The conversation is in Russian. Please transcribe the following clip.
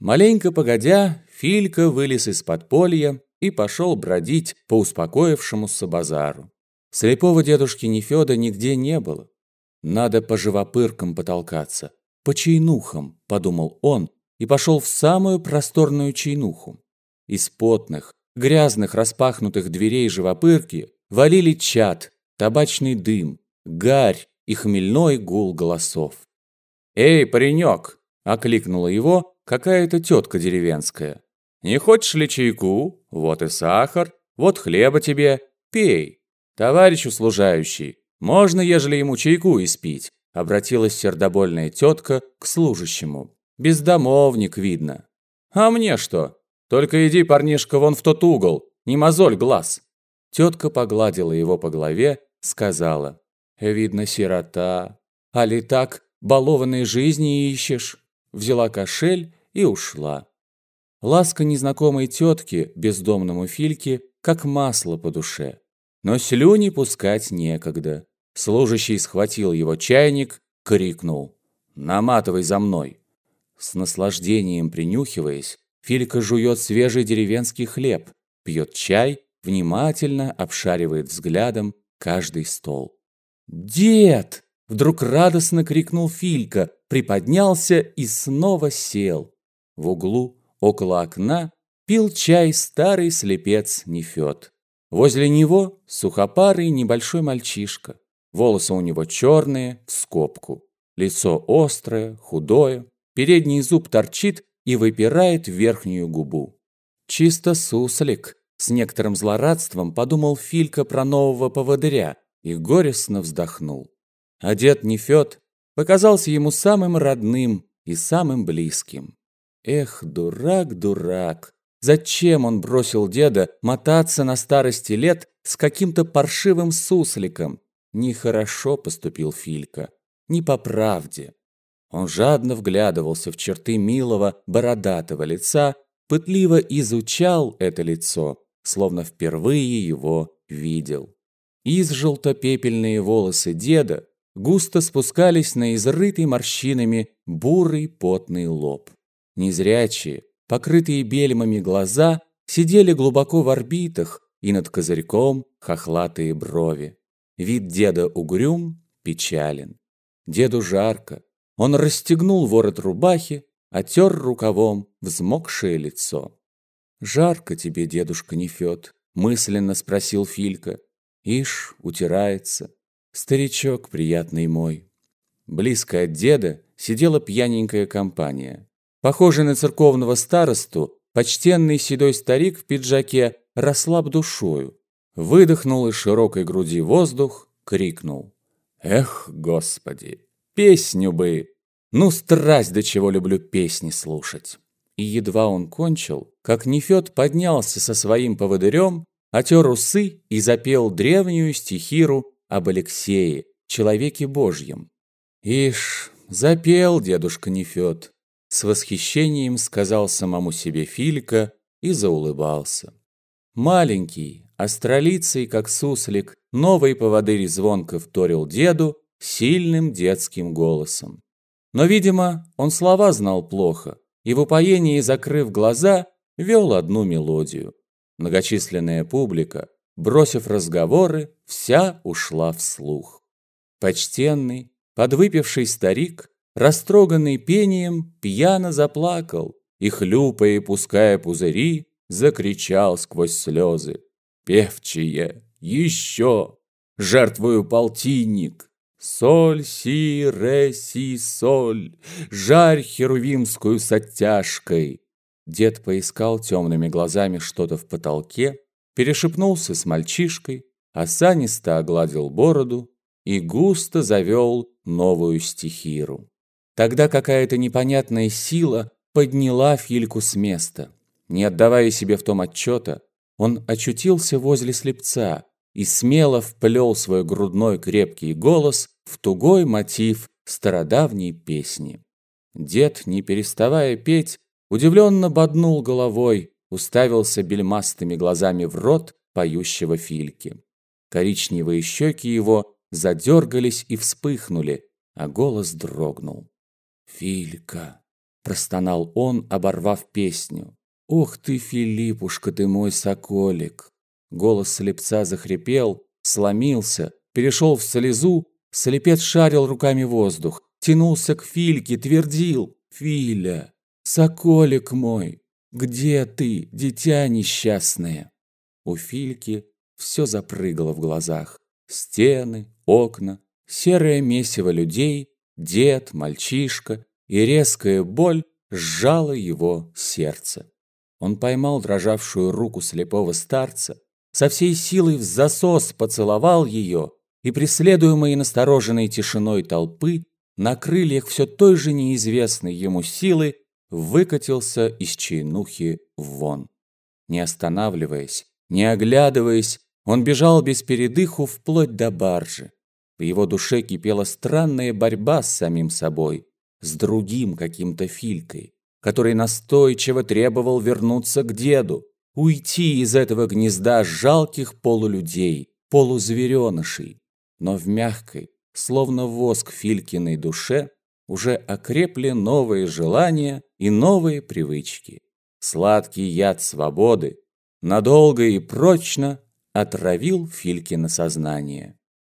Маленько погодя, Филька вылез из подполья и пошел бродить по успокоившемуся базару. Слепого дедушки Нефёда нигде не было. Надо по живопыркам потолкаться, по чайнухам, подумал он, и пошел в самую просторную чайнуху. Из потных, грязных распахнутых дверей живопырки валили чад, табачный дым, гарь и хмельной гул голосов. «Эй, паренек!» – окликнула его какая-то тетка деревенская. «Не хочешь ли чайку? Вот и сахар, вот хлеба тебе, пей. Товарищ услужающий, можно, ежели ему чайку испить?» – обратилась сердобольная тетка к служащему. «Бездомовник, видно». «А мне что? Только иди, парнишка, вон в тот угол, не мозоль глаз». Тетка погладила его по голове, сказала. «Видно, сирота. А ли так, балованной жизни ищешь?» Взяла кошель и ушла. Ласка незнакомой тетки, бездомному Фильке, как масло по душе. Но слюни пускать некогда. Служащий схватил его чайник, крикнул «Наматывай за мной!». С наслаждением принюхиваясь, Филька жует свежий деревенский хлеб, пьет чай, внимательно обшаривает взглядом каждый стол. «Дед!» – вдруг радостно крикнул Филька, приподнялся и снова сел. В углу, около окна, пил чай старый слепец Нефёд. Возле него сухопарый небольшой мальчишка. Волосы у него черные, в скобку. Лицо острое, худое. Передний зуб торчит и выпирает верхнюю губу. Чисто суслик. С некоторым злорадством подумал Филька про нового поводыря и горестно вздохнул. Дед Нефёд показался ему самым родным и самым близким. Эх, дурак, дурак! Зачем он бросил деда мотаться на старости лет с каким-то паршивым сусликом? Нехорошо поступил Филька, не по правде. Он жадно вглядывался в черты милого, бородатого лица, пытливо изучал это лицо, словно впервые его видел. Из желто-пепельные волосы деда густо спускались на изрытый морщинами бурый потный лоб. Незрячие, покрытые бельмами глаза сидели глубоко в орбитах и над козырьком хохлатые брови. Вид деда угрюм, печален. Деду жарко. Он расстегнул ворот рубахи, отер рукавом взмокшее лицо. «Жарко тебе, дедушка Нефёд?» – мысленно спросил Филька. Ишь, утирается. Старичок приятный мой. Близко от деда сидела пьяненькая компания. Похожий на церковного старосту, почтенный седой старик в пиджаке расслаб душою. Выдохнул из широкой груди воздух, крикнул. «Эх, Господи, песню бы! Ну, страсть, до чего люблю песни слушать!» И едва он кончил, как Нефёд поднялся со своим поводырем, отер усы и запел древнюю стихиру об Алексее, человеке Божьем. «Ишь, запел дедушка Нефёд!» С восхищением сказал самому себе Филька и заулыбался. Маленький, астролицей, как суслик, новый поводырь звонко вторил деду сильным детским голосом. Но, видимо, он слова знал плохо, и в упоении, закрыв глаза, вел одну мелодию. Многочисленная публика, бросив разговоры, вся ушла вслух. Почтенный, подвыпивший старик, растроганный пением, пьяно заплакал и, хлюпая и пуская пузыри, закричал сквозь слезы. «Певчие, еще! Жертвую полтинник! Соль, си, ре, си, соль! Жарь херувимскую с оттяжкой!» Дед поискал темными глазами что-то в потолке, перешепнулся с мальчишкой, осанисто огладил бороду и густо завел новую стихиру. Тогда какая-то непонятная сила подняла Фильку с места. Не отдавая себе в том отчета, он очутился возле слепца и смело вплел свой грудной крепкий голос в тугой мотив стародавней песни. Дед, не переставая петь, удивленно боднул головой, уставился бельмастыми глазами в рот поющего Фильки. Коричневые щеки его задергались и вспыхнули, а голос дрогнул. «Филька!» простонал он, оборвав песню. «Ох ты, Филиппушка ты мой соколик!» Голос слепца захрипел, сломился, перешел в слезу, слепец шарил руками воздух, тянулся к Фильке, твердил «Филя, соколик мой, где ты, дитя несчастное?» У Фильки все запрыгало в глазах. Стены, окна, серое месиво людей, дед, мальчишка и резкая боль сжала его сердце. Он поймал дрожавшую руку слепого старца, со всей силой в засос поцеловал ее и, преследуемой настороженной тишиной толпы, на крыльях все той же неизвестной ему силы выкатился из чайнухи вон. Не останавливаясь, не оглядываясь, он бежал без передыху вплоть до баржи. В его душе кипела странная борьба с самим собой, с другим каким-то Филькой, который настойчиво требовал вернуться к деду, уйти из этого гнезда жалких полулюдей, полузверенышей. Но в мягкой, словно воск Филькиной душе, уже окрепли новые желания и новые привычки. Сладкий яд свободы надолго и прочно отравил Филькино сознание.